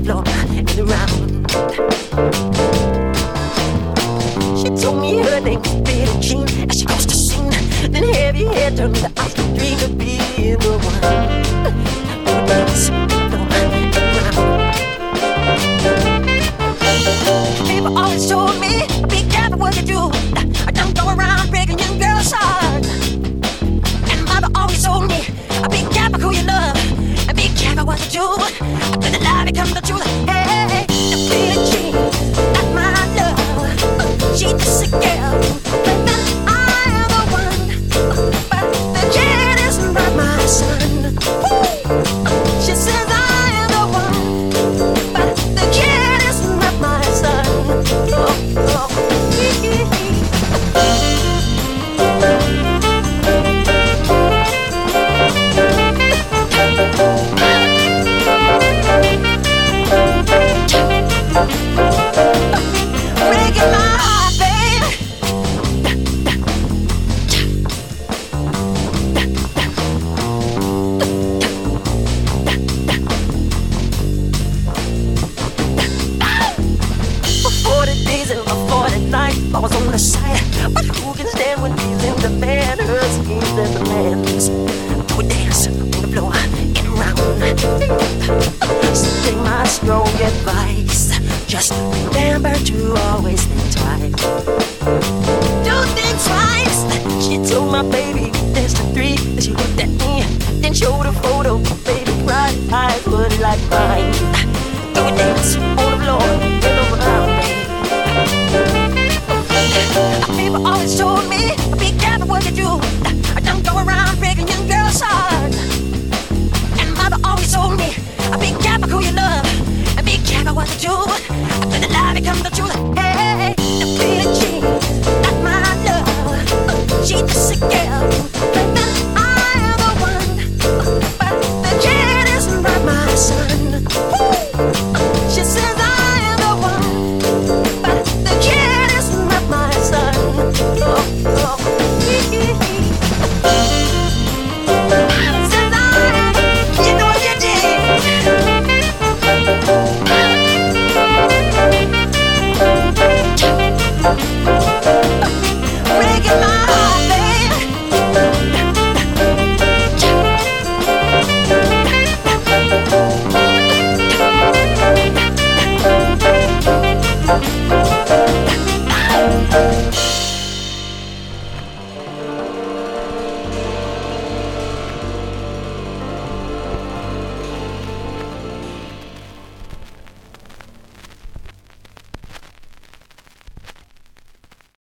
The floor and around. She told me her name was Billie Jean as she crossed the scene. Then heavy hair turned to ice to dream of being the one the. People always told me, be careful what you do. Don't go around breaking young girls'. And mother always told me, be careful who you love. And be careful what you do. She just I was on the side, but who can stand when he's in the bed? Her schemes and demands. Do a dance on the floor, get around. So take my strong advice. Just remember to always think twice. Do think twice. She told my baby dance the three. Then she looked at me, then showed a photo. Baby cried, eyes were like mine. Do a dance.